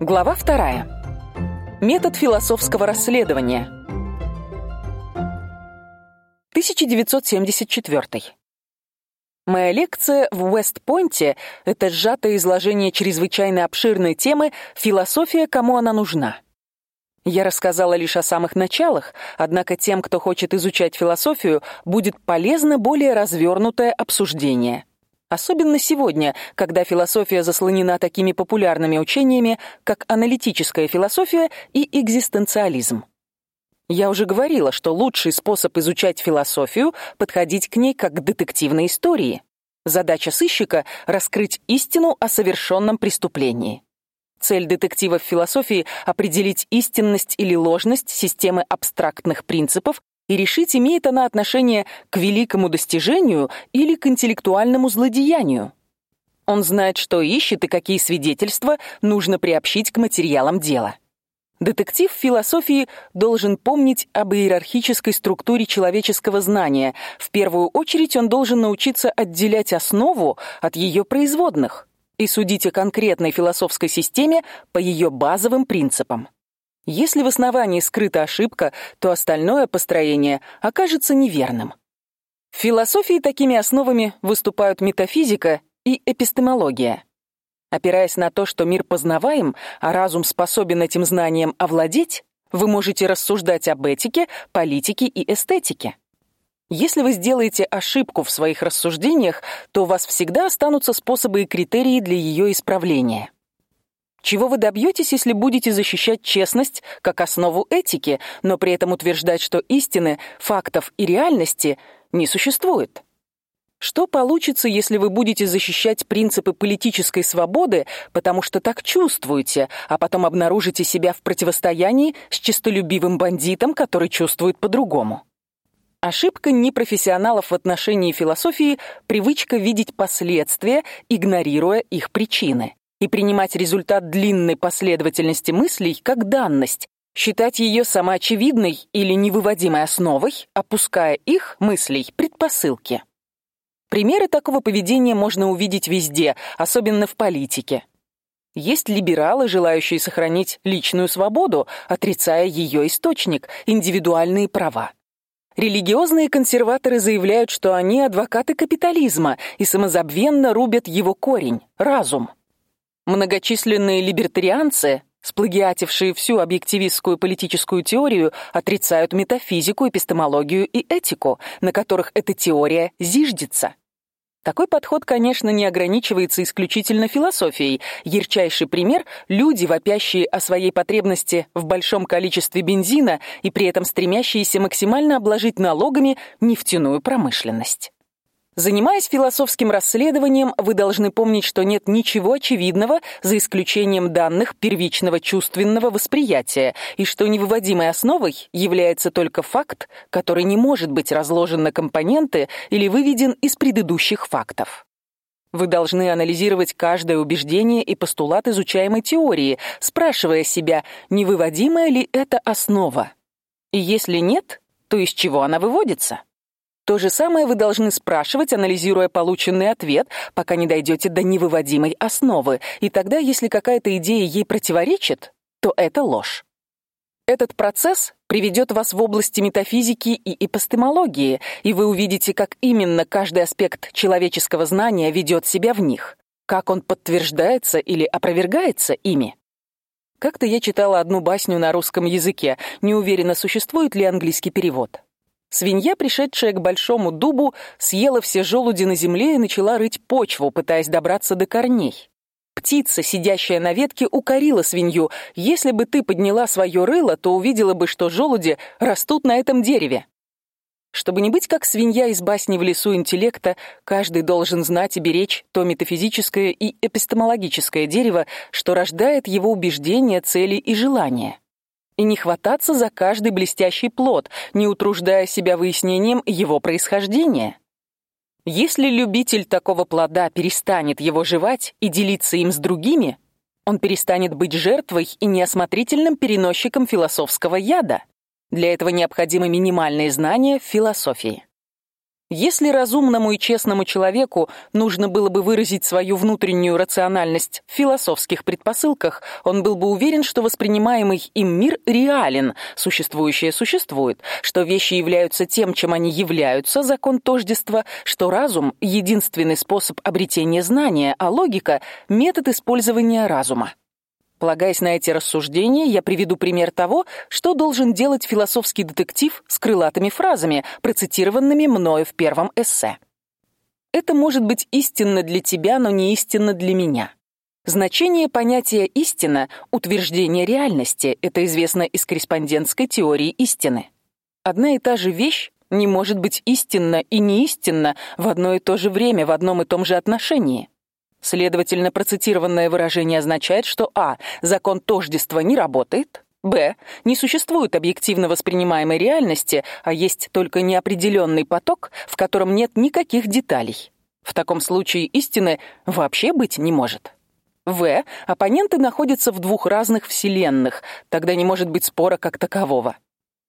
Глава вторая. Метод философского расследования. 1974. Моя лекция в Уэст-Пойнте это сжатое изложение чрезвычайно обширной темы «Философия, кому она нужна». Я рассказала лишь о самых началах, однако тем, кто хочет изучать философию, будет полезно более развернутое обсуждение. Особенно сегодня, когда философия заслонена такими популярными учениями, как аналитическая философия и экзистенциализм. Я уже говорила, что лучший способ изучать философию подходить к ней как к детективной истории. Задача сыщика раскрыть истину о совершенном преступлении. Цель детектива в философии определить истинность или ложность системы абстрактных принципов и решить, имеет она отношение к великому достижению или к интеллектуальному злодеянию. Он знает, что ищет и какие свидетельства нужно приобщить к материалам дела. Детектив в философии должен помнить об иерархической структуре человеческого знания. В первую очередь он должен научиться отделять основу от ее производных и судить о конкретной философской системе по ее базовым принципам. Если в основании скрыта ошибка, то остальное построение окажется неверным. В философии такими основами выступают метафизика и эпистемология. Опираясь на то, что мир познаваем, а разум способен этим знанием овладеть, вы можете рассуждать об этике, политике и эстетике. Если вы сделаете ошибку в своих рассуждениях, то у вас всегда останутся способы и критерии для ее исправления. Чего вы добьетесь, если будете защищать честность как основу этики, но при этом утверждать, что истины, фактов и реальности не существует? Что получится, если вы будете защищать принципы политической свободы, потому что так чувствуете, а потом обнаружите себя в противостоянии с честолюбивым бандитом, который чувствует по-другому? Ошибка непрофессионалов в отношении философии привычка видеть последствия, игнорируя их причины и принимать результат длинной последовательности мыслей как данность, считать ее самоочевидной или невыводимой основой, опуская их мыслей предпосылки. Примеры такого поведения можно увидеть везде, особенно в политике. Есть либералы, желающие сохранить личную свободу, отрицая ее источник индивидуальные права. Религиозные консерваторы заявляют, что они адвокаты капитализма и самозабвенно рубят его корень разум. Многочисленные либертарианцы, сплагиатившие всю объективистскую политическую теорию, отрицают метафизику, эпистемологию и этику, на которых эта теория зиждется. Такой подход, конечно, не ограничивается исключительно философией. Ярчайший пример люди, вопящие о своей потребности в большом количестве бензина и при этом стремящиеся максимально обложить налогами нефтяную промышленность. Занимаясь философским расследованием, вы должны помнить, что нет ничего очевидного за исключением данных первичного чувственного восприятия, и что невыводимой основой является только факт, который не может быть разложен на компоненты или выведен из предыдущих фактов. Вы должны анализировать каждое убеждение и постулат изучаемой теории, спрашивая себя, невыводимая ли это основа. И если нет, то из чего она выводится? То же самое вы должны спрашивать, анализируя полученный ответ, пока не дойдете до невыводимой основы. И тогда, если какая-то идея ей противоречит, то это ложь. Этот процесс приведет вас в области метафизики и эпистемологии, и вы увидите, как именно каждый аспект человеческого знания ведет себя в них, как он подтверждается или опровергается ими. Как-то я читала одну басню на русском языке. Не уверена, существует ли английский перевод. Свинья, пришедшая к большому дубу, съела все желуди на земле и начала рыть почву, пытаясь добраться до корней. Птица, сидящая на ветке, укорила свинью: "Если бы ты подняла свое рыло, то увидела бы, что желуди растут на этом дереве". Чтобы не быть как свинья из басни в лесу интеллекта, каждый должен знать и беречь то метафизическое и эпистемологическое дерево, что рождает его убеждения, цели и желания и не хвататься за каждый блестящий плод, не утруждая себя выяснением его происхождения. Если любитель такого плода перестанет его жевать и делиться им с другими, он перестанет быть жертвой и неосмотрительным переносчиком философского яда. Для этого необходимы минимальные знания философии. Если разумному и честному человеку нужно было бы выразить свою внутреннюю рациональность в философских предпосылках, он был бы уверен, что воспринимаемый им мир реален, существующее существует, что вещи являются тем, чем они являются, закон тождества, что разум единственный способ обретения знания, а логика метод использования разума. Полагаясь на эти рассуждения, я приведу пример того, что должен делать философский детектив с крылатыми фразами, процитированными мною в первом эссе. Это может быть истинно для тебя, но не истинно для меня. Значение понятия истина утверждение реальности. Это известно из корреспондентской теории истины. Одна и та же вещь не может быть истинна и не истинна в одно и то же время в одном и том же отношении. Следовательно, процитированное выражение означает, что а. закон тождества не работает, б. не существует объективно воспринимаемой реальности, а есть только неопределенный поток, в котором нет никаких деталей. В таком случае истины вообще быть не может. В. Оппоненты находятся в двух разных вселенных, тогда не может быть спора как такового.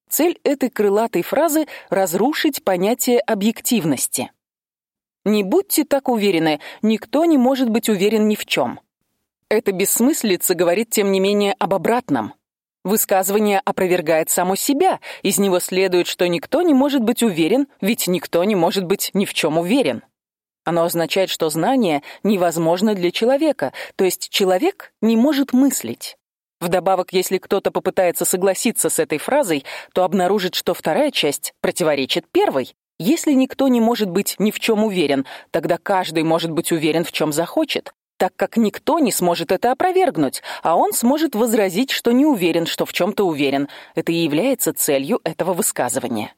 Цель этой крылатой фразы разрушить понятие объективности. Не будьте так уверены, никто не может быть уверен ни в чем. Это бессмыслица говорит тем не менее об обратном. Высказывание опровергает само себя, из него следует, что никто не может быть уверен, ведь никто не может быть ни в чем уверен. Оно означает, что знание невозможно для человека, то есть человек не может мыслить. Вдобавок, если кто-то попытается согласиться с этой фразой, то обнаружит, что вторая часть противоречит первой, если никто не может быть ни в чем уверен, тогда каждый может быть уверен в чем захочет, так как никто не сможет это опровергнуть, а он сможет возразить, что не уверен, что в чем то уверен. Это и является целью этого высказывания.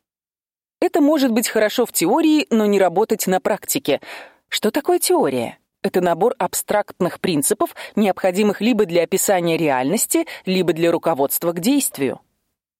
Это может быть хорошо в теории, но не работать на практике. Что такое теория? Это набор абстрактных принципов, необходимых либо для описания реальности, либо для руководства к действию.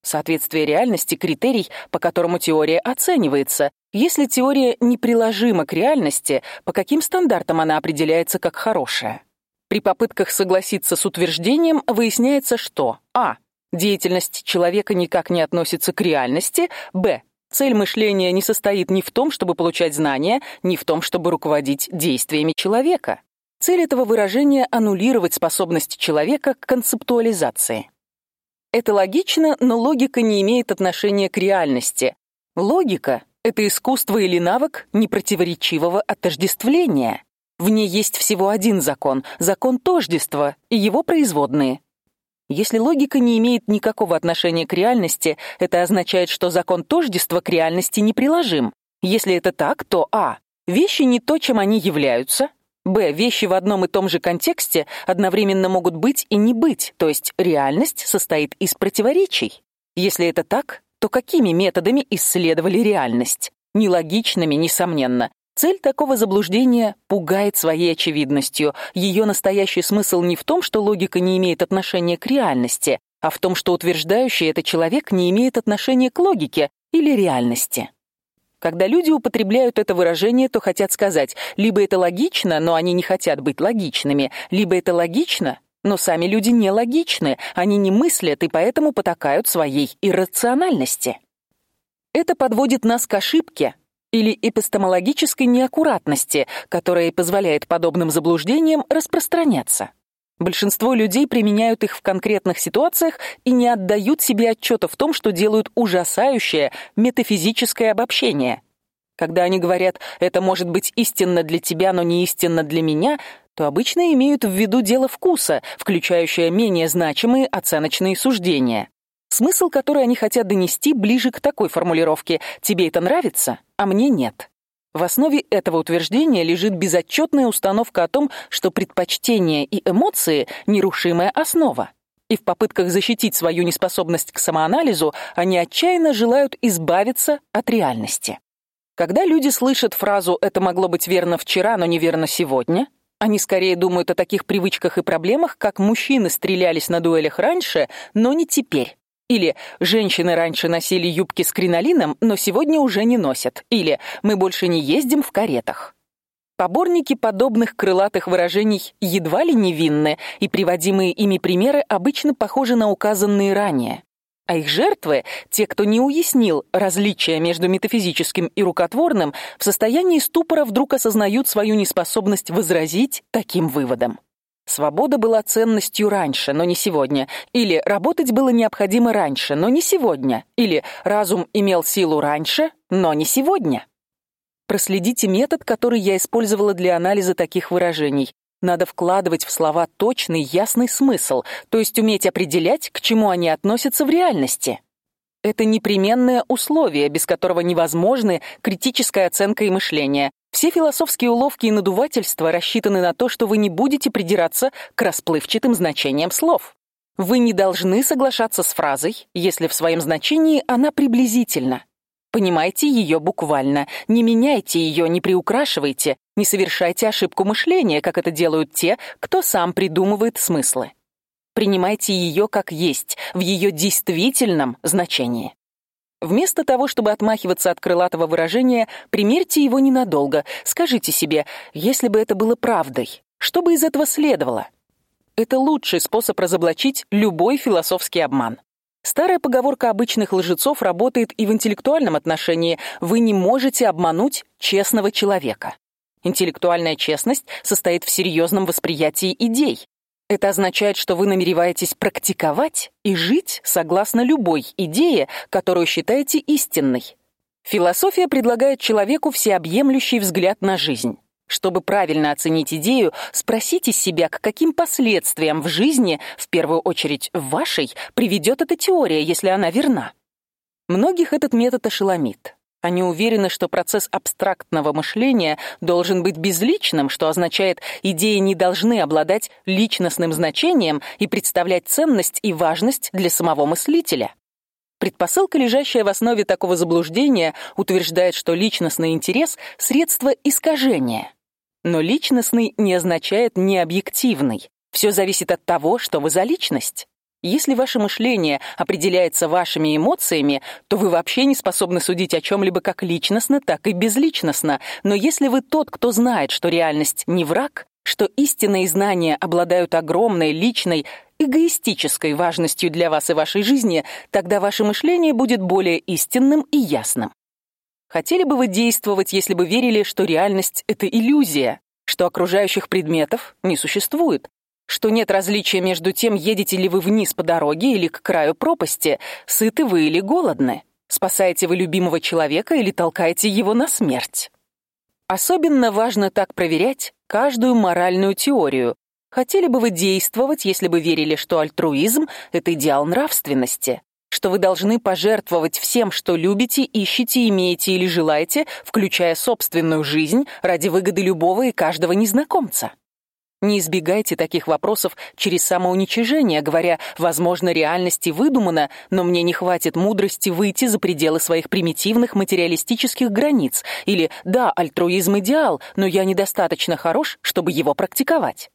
Соответствие реальности критерий, по которому теория оценивается. Если теория неприложима к реальности, по каким стандартам она определяется как хорошая? При попытках согласиться с утверждением выясняется, что: а. деятельность человека никак не относится к реальности, б. цель мышления не состоит ни в том, чтобы получать знания, ни в том, чтобы руководить действиями человека. Цель этого выражения аннулировать способность человека к концептуализации. Это логично, но логика не имеет отношения к реальности. Логика это искусство или навык непротиворечивого отождествления. В ней есть всего один закон закон тождества и его производные. Если логика не имеет никакого отношения к реальности, это означает, что закон тождества к реальности неприложим. Если это так, то а вещи не то, чем они являются, Б. Вещи в одном и том же контексте одновременно могут быть и не быть, то есть реальность состоит из противоречий. Если это так, то какими методами исследовали реальность? Нелогичными, несомненно. Цель такого заблуждения пугает своей очевидностью. Ее настоящий смысл не в том, что логика не имеет отношения к реальности, а в том, что утверждающий это человек не имеет отношения к логике или реальности. Когда люди употребляют это выражение, то хотят сказать: либо это логично, но они не хотят быть логичными, либо это логично, но сами люди не логичны, они не мыслят и поэтому потакают своей иррациональности. Это подводит нас к ошибке или эпистемологической неаккуратности, которая позволяет подобным заблуждениям распространяться. Большинство людей применяют их в конкретных ситуациях и не отдают себе отчета в том, что делают ужасающее метафизическое обобщение. Когда они говорят: "Это может быть истинно для тебя, но не истинно для меня", то обычно имеют в виду дело вкуса, включающее менее значимые оценочные суждения. Смысл, который они хотят донести, ближе к такой формулировке: "Тебе это нравится, а мне нет". В основе этого утверждения лежит безотчетная установка о том, что предпочтения и эмоции нерушимая основа. И в попытках защитить свою неспособность к самоанализу, они отчаянно желают избавиться от реальности. Когда люди слышат фразу это могло быть верно вчера, но неверно сегодня, они скорее думают о таких привычках и проблемах, как мужчины стрелялись на дуэлях раньше, но не теперь. Или женщины раньше носили юбки с кринолином, но сегодня уже не носят. Или мы больше не ездим в каретах. Поборники подобных крылатых выражений едва ли невинны, и приводимые ими примеры обычно похожи на указанные ранее. а их жертвы, те, кто не уяснил различия между метафизическим и рукотворным, в состоянии ступора вдруг осознают свою неспособность возразить таким выводам. Свобода была ценностью раньше, но не сегодня. Или работать было необходимо раньше, но не сегодня. Или разум имел силу раньше, но не сегодня. Проследите метод, который я использовала для анализа таких выражений. Надо вкладывать в слова точный, ясный смысл, то есть уметь определять, к чему они относятся в реальности. Это непременное условие, без которого невозможны критическая оценка и мышление. Все философские уловки и надувательства рассчитаны на то, что вы не будете придираться к расплывчатым значениям слов. Вы не должны соглашаться с фразой, если в своем значении она приблизительна. Понимайте ее буквально, не меняйте ее, не приукрашивайте, не совершайте ошибку мышления, как это делают те, кто сам придумывает смыслы. Принимайте ее как есть, в ее действительном значении. Вместо того, чтобы отмахиваться от крылатого выражения, примерьте его ненадолго. Скажите себе: если бы это было правдой, что бы из этого следовало? Это лучший способ разоблачить любой философский обман. Старая поговорка обычных лжецов работает и в интеллектуальном отношении. Вы не можете обмануть честного человека. Интеллектуальная честность состоит в серьезном восприятии идей. Это означает, что вы намереваетесь практиковать и жить согласно любой идее, которую считаете истинной. Философия предлагает человеку всеобъемлющий взгляд на жизнь. Чтобы правильно оценить идею, спросите себя, к каким последствиям в жизни, в первую очередь в вашей, приведет эта теория, если она верна. Многих этот метод ошеломит. Они уверены, что процесс абстрактного мышления должен быть безличным, что означает, идеи не должны обладать личностным значением и представлять ценность и важность для самого мыслителя. Предпосылка, лежащая в основе такого заблуждения, утверждает, что личностный интерес средство искажения. Но личностный не означает необъективный. Все зависит от того, что вы за личность. Если ваше мышление определяется вашими эмоциями, то вы вообще не способны судить о чем либо как личностно, так и безличностно. Но если вы тот, кто знает, что реальность не враг, что истинные знания обладают огромной личной эгоистической важностью для вас и вашей жизни, тогда ваше мышление будет более истинным и ясным. Хотели бы вы действовать, если бы верили, что реальность это иллюзия, что окружающих предметов не существует, что нет различия между тем, едете ли вы вниз по дороге или к краю пропасти, сыты вы или голодны, спасаете вы любимого человека или толкаете его на смерть. Особенно важно так проверять каждую моральную теорию. Хотели бы вы действовать, если бы верили, что альтруизм это идеал нравственности? что вы должны пожертвовать всем, что любите, ищете, имеете или желаете, включая собственную жизнь, ради выгоды любого и каждого незнакомца. Не избегайте таких вопросов через самоуничижение, говоря: "Возможно, реальность и выдумана, но мне не хватит мудрости выйти за пределы своих примитивных материалистических границ" или "Да, альтруизм идеал, но я недостаточно хорош, чтобы его практиковать".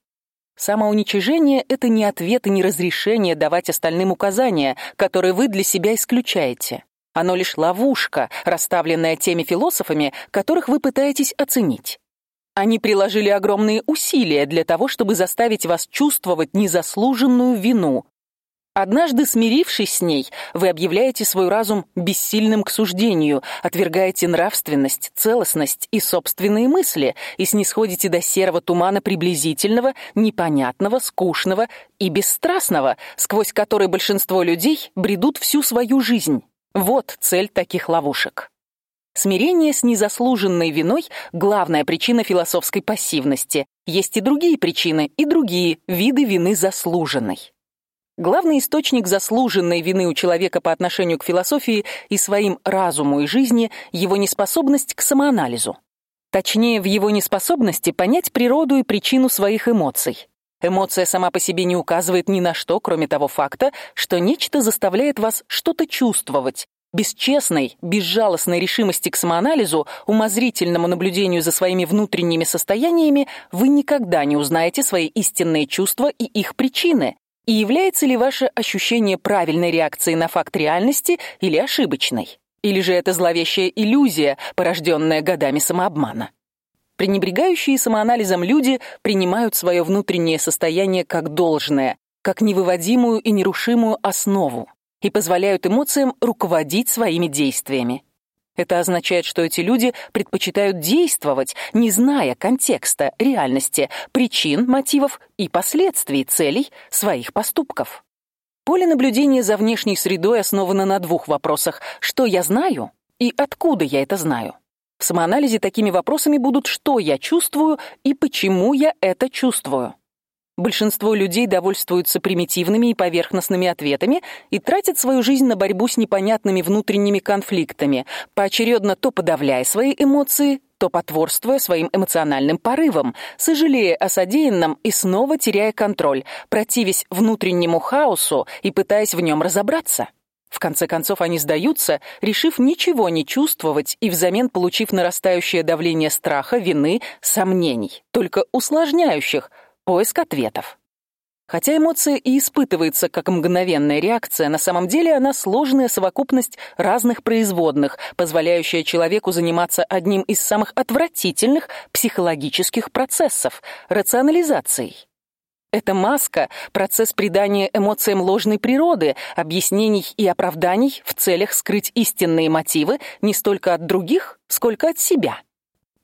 Самоуничижение это не ответ и не разрешение давать остальным указания, которые вы для себя исключаете. Оно лишь ловушка, расставленная теми философами, которых вы пытаетесь оценить. Они приложили огромные усилия для того, чтобы заставить вас чувствовать незаслуженную вину. Однажды смирившись с ней, вы объявляете свой разум бессильным к суждению, отвергаете нравственность, целостность и собственные мысли и снисходите до серого тумана приблизительного, непонятного, скучного и бесстрастного, сквозь который большинство людей бредут всю свою жизнь. Вот цель таких ловушек. Смирение с незаслуженной виной главная причина философской пассивности. Есть и другие причины, и другие виды вины заслуженной. Главный источник заслуженной вины у человека по отношению к философии и своим разуму и жизни его неспособность к самоанализу. Точнее, в его неспособности понять природу и причину своих эмоций. Эмоция сама по себе не указывает ни на что, кроме того факта, что нечто заставляет вас что-то чувствовать, Бесчестной, безжалостной решимости к самоанализу, умозрительному наблюдению за своими внутренними состояниями вы никогда не узнаете свои истинные чувства и их причины. И является ли ваше ощущение правильной реакцией на факт реальности или ошибочной? Или же это зловещая иллюзия, порожденная годами самообмана? Пренебрегающие самоанализом люди принимают свое внутреннее состояние как должное, как невыводимую и нерушимую основу. И позволяют эмоциям руководить своими действиями. Это означает, что эти люди предпочитают действовать, не зная контекста, реальности, причин, мотивов и последствий целей своих поступков. Поле наблюдения за внешней средой основано на двух вопросах: что я знаю и откуда я это знаю. В самоанализе такими вопросами будут: что я чувствую и почему я это чувствую. Большинство людей довольствуются примитивными и поверхностными ответами и тратят свою жизнь на борьбу с непонятными внутренними конфликтами, поочередно то подавляя свои эмоции, то потворствуя своим эмоциональным порывам, сожалея о содеянном и снова теряя контроль, противясь внутреннему хаосу и пытаясь в нем разобраться. В конце концов они сдаются, решив ничего не чувствовать и взамен получив нарастающее давление страха, вины, сомнений, только усложняющих поиск ответов. Хотя эмоция и испытывается как мгновенная реакция, на самом деле она сложная совокупность разных производных, позволяющая человеку заниматься одним из самых отвратительных психологических процессов рационализацией. Это маска, процесс придания эмоциям ложной природы, объяснений и оправданий в целях скрыть истинные мотивы не столько от других, сколько от себя.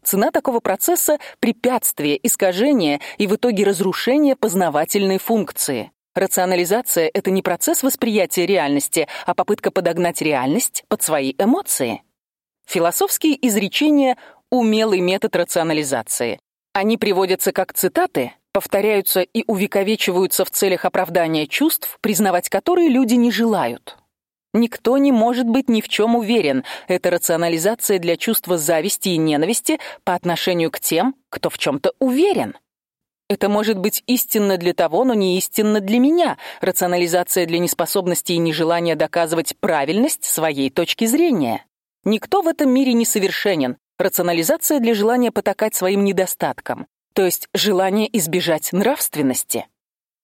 Цена такого процесса препятствие, искажение и в итоге разрушение познавательной функции. Рационализация это не процесс восприятия реальности, а попытка подогнать реальность под свои эмоции. Философские изречения умелый метод рационализации. Они приводятся как цитаты, повторяются и увековечиваются в целях оправдания чувств, признавать которые люди не желают. Никто не может быть ни в чем уверен. Это рационализация для чувства зависти и ненависти по отношению к тем, кто в чем то уверен. Это может быть истинно для того, но не истинно для меня. Рационализация для неспособности и нежелания доказывать правильность своей точки зрения. Никто в этом мире не совершенен. Рационализация для желания потакать своим недостаткам, то есть желание избежать нравственности.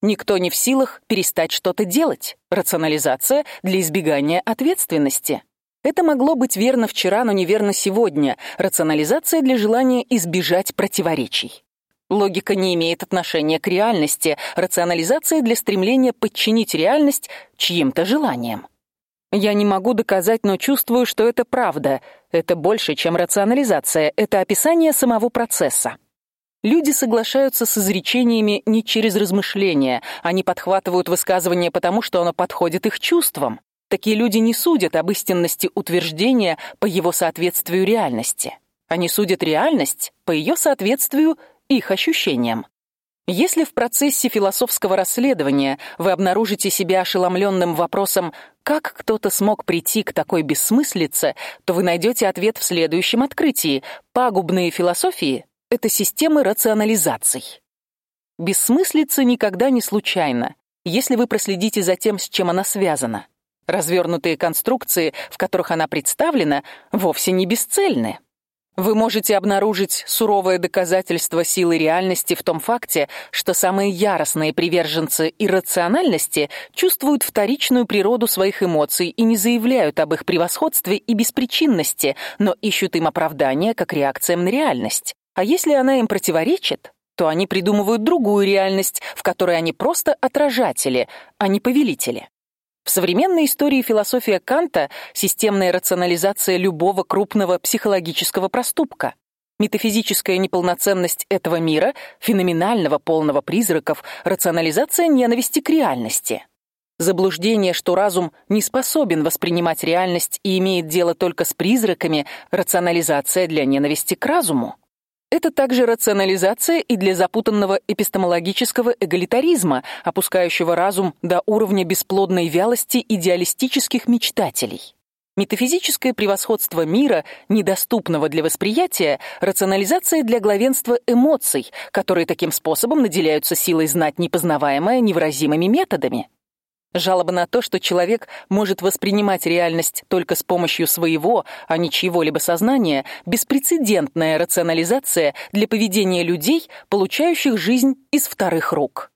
Никто не в силах перестать что-то делать. Рационализация для избегания ответственности. Это могло быть верно вчера, но неверно сегодня. Рационализация для желания избежать противоречий. Логика не имеет отношения к реальности, рационализация для стремления подчинить реальность чьим-то желаниям. Я не могу доказать, но чувствую, что это правда. Это больше, чем рационализация, это описание самого процесса. Люди соглашаются с изречениями не через размышления, они подхватывают высказывание потому, что оно подходит их чувствам. Такие люди не судят об истинности утверждения по его соответствию реальности. Они судят реальность по ее соответствию их ощущениям. Если в процессе философского расследования вы обнаружите себя ошеломленным вопросом, как кто-то смог прийти к такой бессмыслице, то вы найдете ответ в следующем открытии: пагубные философии это системы рационализаций. Бессмыслица никогда не случайна, если вы проследите за тем, с чем она связана. Развернутые конструкции, в которых она представлена, вовсе не бесцельны. Вы можете обнаружить суровое доказательство силы реальности в том факте, что самые яростные приверженцы иррациональности чувствуют вторичную природу своих эмоций и не заявляют об их превосходстве и беспричинности, но ищут им оправдания как реакциям на реальность. А если она им противоречит, то они придумывают другую реальность, в которой они просто отражатели, а не повелители. В современной истории философия Канта системная рационализация любого крупного психологического проступка. Метафизическая неполноценность этого мира, феноменального полного призраков, рационализация ненависти к реальности. Заблуждение, что разум не способен воспринимать реальность и имеет дело только с призраками, рационализация для ненависти к разуму. Это также рационализация и для запутанного эпистемологического эгалитаризма, опускающего разум до уровня бесплодной вялости идеалистических мечтателей. Метафизическое превосходство мира, недоступного для восприятия, рационализация для главенства эмоций, которые таким способом наделяются силой знать непознаваемое невыразимыми методами. Жалоба на то, что человек может воспринимать реальность только с помощью своего, а не чьего-либо сознания, беспрецедентная рационализация для поведения людей, получающих жизнь из вторых рук.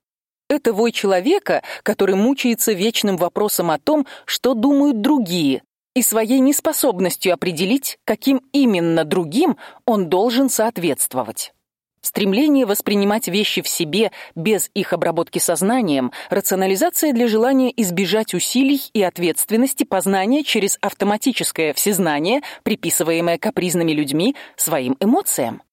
Это вой человека, который мучается вечным вопросом о том, что думают другие, и своей неспособностью определить, каким именно другим он должен соответствовать. Стремление воспринимать вещи в себе без их обработки сознанием, рационализация для желания избежать усилий и ответственности познания через автоматическое всезнание, приписываемое капризными людьми своим эмоциям.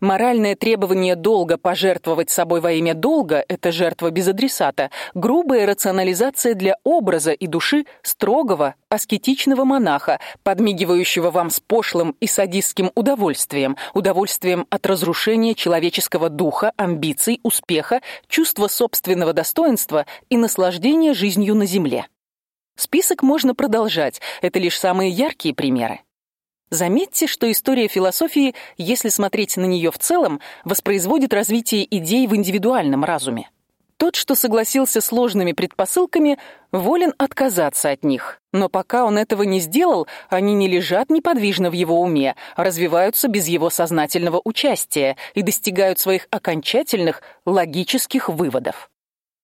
Моральное требование долга пожертвовать собой во имя долга это жертва без адресата, грубая рационализация для образа и души строгого аскетичного монаха, подмигивающего вам с пошлым и садистским удовольствием, удовольствием от разрушения человеческого духа, амбиций, успеха, чувства собственного достоинства и наслаждения жизнью на земле. Список можно продолжать, это лишь самые яркие примеры. Заметьте, что история философии, если смотреть на нее в целом, воспроизводит развитие идей в индивидуальном разуме. Тот, что согласился с сложными предпосылками, волен отказаться от них. Но пока он этого не сделал, они не лежат неподвижно в его уме, а развиваются без его сознательного участия и достигают своих окончательных логических выводов.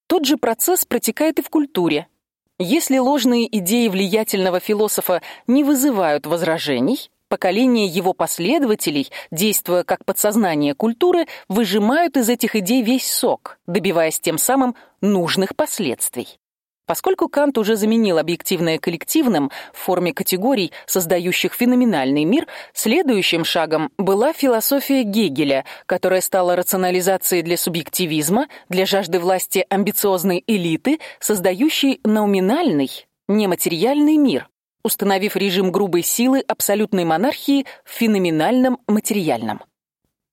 Тот же процесс протекает и в культуре. Если ложные идеи влиятельного философа не вызывают возражений, поколения его последователей, действуя как подсознание культуры, выжимают из этих идей весь сок, добиваясь тем самым нужных последствий. Поскольку Кант уже заменил объективное коллективным в форме категорий, создающих феноменальный мир, следующим шагом была философия Гегеля, которая стала рационализацией для субъективизма, для жажды власти амбициозной элиты, создающей номинальный, нематериальный мир, установив режим грубой силы абсолютной монархии в феноменальном материальном.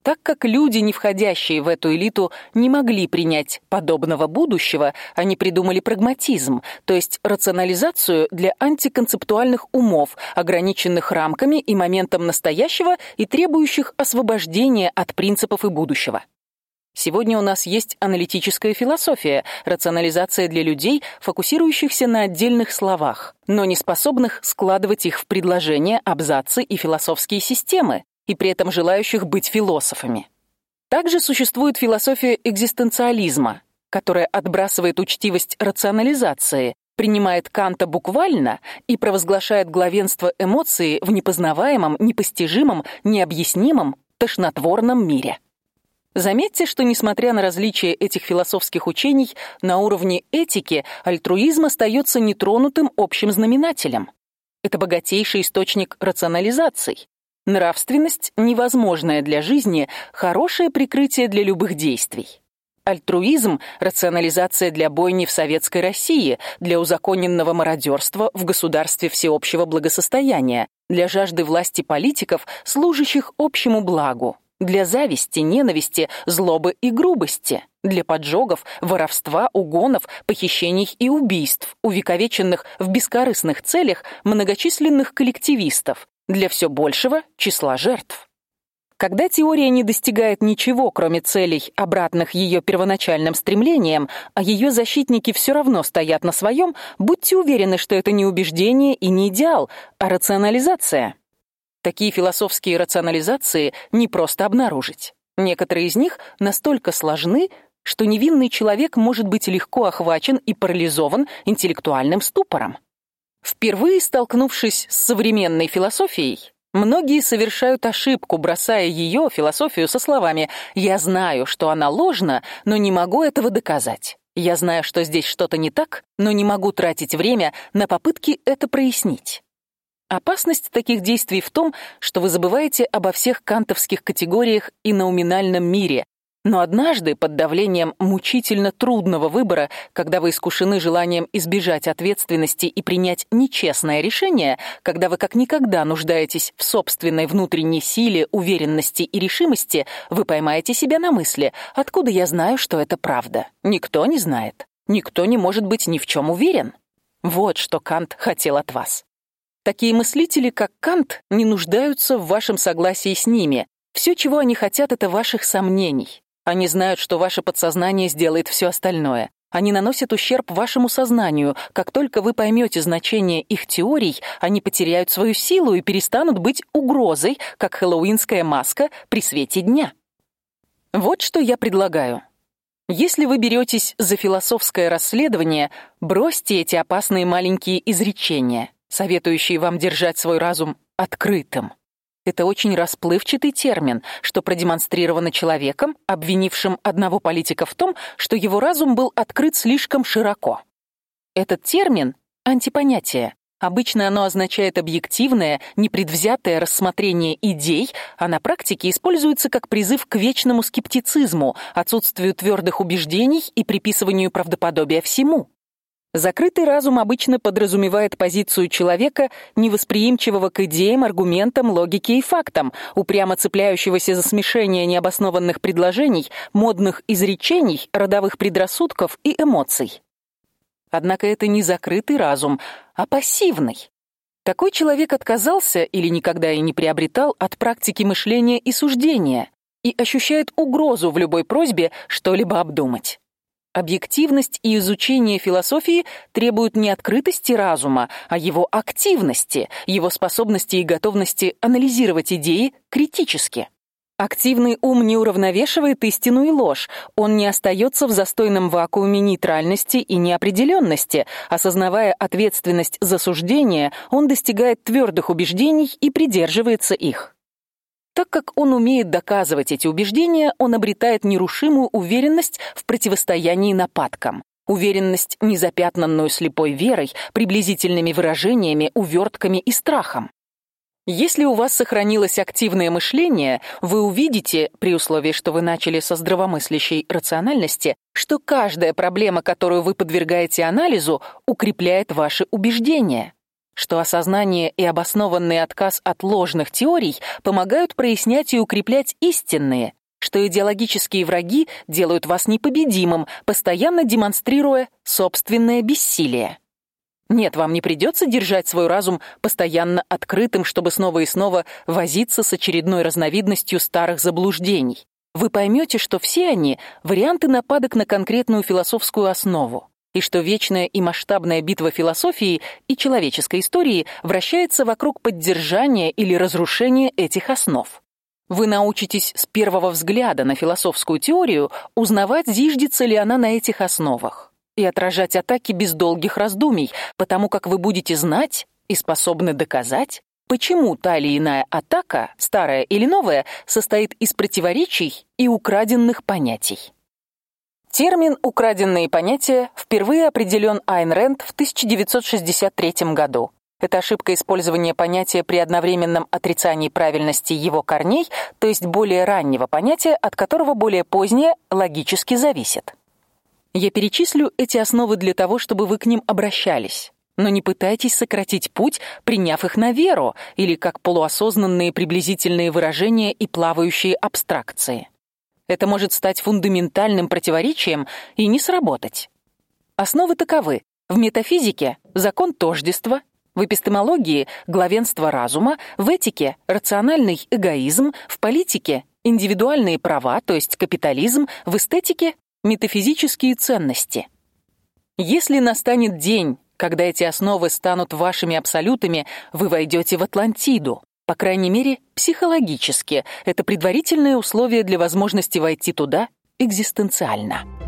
Так как люди, не входящие в эту элиту, не могли принять подобного будущего, они придумали прагматизм, то есть рационализацию для антиконцептуальных умов, ограниченных рамками и моментом настоящего и требующих освобождения от принципов и будущего. Сегодня у нас есть аналитическая философия, рационализация для людей, фокусирующихся на отдельных словах, но не способных складывать их в предложения, абзацы и философские системы, и при этом желающих быть философами. Также существует философия экзистенциализма, которая отбрасывает учтивость рационализации, принимает Канта буквально и провозглашает главенство эмоции в непознаваемом, непостижимом, необъяснимом, тошнотворном мире. Заметьте, что несмотря на различия этих философских учений, на уровне этики альтруизм остается нетронутым общим знаменателем. Это богатейший источник рационализаций. Нравственность невозможная для жизни, хорошее прикрытие для любых действий. Альтруизм рационализация для бойни в советской России, для узаконенного мародерства в государстве всеобщего благосостояния, для жажды власти политиков, служащих общему благу для зависти, ненависти, злобы и грубости, для поджогов, воровства, угонов, похищений и убийств, увековеченных в бескорыстных целях многочисленных коллективистов, для все большего числа жертв. Когда теория не достигает ничего, кроме целей, обратных ее первоначальным стремлениям, а ее защитники все равно стоят на своем, будьте уверены, что это не убеждение и не идеал, а рационализация. Такие философские рационализации не просто обнаружить. Некоторые из них настолько сложны, что невинный человек может быть легко охвачен и парализован интеллектуальным ступором. Впервые столкнувшись с современной философией, многие совершают ошибку, бросая ее философию со словами: "Я знаю, что она ложна, но не могу этого доказать. Я знаю, что здесь что-то не так, но не могу тратить время на попытки это прояснить". Опасность таких действий в том, что вы забываете обо всех кантовских категориях и науминальном мире. Но однажды, под давлением мучительно трудного выбора, когда вы искушены желанием избежать ответственности и принять нечестное решение, когда вы как никогда нуждаетесь в собственной внутренней силе, уверенности и решимости, вы поймаете себя на мысли: откуда я знаю, что это правда? Никто не знает. Никто не может быть ни в чем уверен. Вот что Кант хотел от вас. Такие мыслители, как Кант, не нуждаются в вашем согласии с ними. Все, чего они хотят, это ваших сомнений. Они знают, что ваше подсознание сделает все остальное. Они наносят ущерб вашему сознанию. Как только вы поймете значение их теорий, они потеряют свою силу и перестанут быть угрозой, как хэллоуинская маска при свете дня. Вот что я предлагаю. Если вы беретесь за философское расследование, бросьте эти опасные маленькие изречения советующие вам держать свой разум открытым. Это очень расплывчатый термин, что продемонстрировано человеком, обвинившим одного политика в том, что его разум был открыт слишком широко. Этот термин антипонятие. Обычно оно означает объективное, непредвзятое рассмотрение идей, а на практике используется как призыв к вечному скептицизму, отсутствию твердых убеждений и приписыванию правдоподобия всему. Закрытый разум обычно подразумевает позицию человека, невосприимчивого к идеям, аргументам, логике и фактам, упрямо цепляющегося за смешение необоснованных предложений, модных изречений, родовых предрассудков и эмоций. Однако это не закрытый разум, а пассивный. Такой человек отказался или никогда и не приобретал от практики мышления и суждения и ощущает угрозу в любой просьбе что-либо обдумать. Объективность и изучение философии требуют не открытости разума, а его активности, его способности и готовности анализировать идеи критически. Активный ум не уравновешивает истину и ложь. Он не остается в застойном вакууме нейтральности и неопределенности. Осознавая ответственность за суждение, он достигает твердых убеждений и придерживается их. Так как он умеет доказывать эти убеждения, он обретает нерушимую уверенность в противостоянии нападкам. Уверенность, не запятнанную слепой верой, приблизительными выражениями, увертками и страхом. Если у вас сохранилось активное мышление, вы увидите, при условии, что вы начали со здравомыслящей рациональности, что каждая проблема, которую вы подвергаете анализу, укрепляет ваши убеждения что осознание и обоснованный отказ от ложных теорий помогают прояснять и укреплять истинные, что идеологические враги делают вас непобедимым, постоянно демонстрируя собственное бессилие. Нет, вам не придется держать свой разум постоянно открытым, чтобы снова и снова возиться с очередной разновидностью старых заблуждений. Вы поймете, что все они варианты нападок на конкретную философскую основу и что вечная и масштабная битва философии и человеческой истории вращается вокруг поддержания или разрушения этих основ. Вы научитесь с первого взгляда на философскую теорию узнавать, зиждется ли она на этих основах, и отражать атаки без долгих раздумий, потому как вы будете знать и способны доказать, почему та или иная атака, старая или новая, состоит из противоречий и украденных понятий. Термин «украденные понятия» впервые определен Айн Рэнд в 1963 году. Это ошибка использования понятия при одновременном отрицании правильности его корней, то есть более раннего понятия, от которого более позднее логически зависит. Я перечислю эти основы для того, чтобы вы к ним обращались. Но не пытайтесь сократить путь, приняв их на веру или как полуосознанные приблизительные выражения и плавающие абстракции. Это может стать фундаментальным противоречием и не сработать. Основы таковы: в метафизике закон тождества, в эпистемологии главенство разума, в этике рациональный эгоизм, в политике индивидуальные права, то есть капитализм, в эстетике метафизические ценности. Если настанет день, когда эти основы станут вашими абсолютами, вы войдете в Атлантиду. По крайней мере, психологически это предварительное условие для возможности войти туда экзистенциально.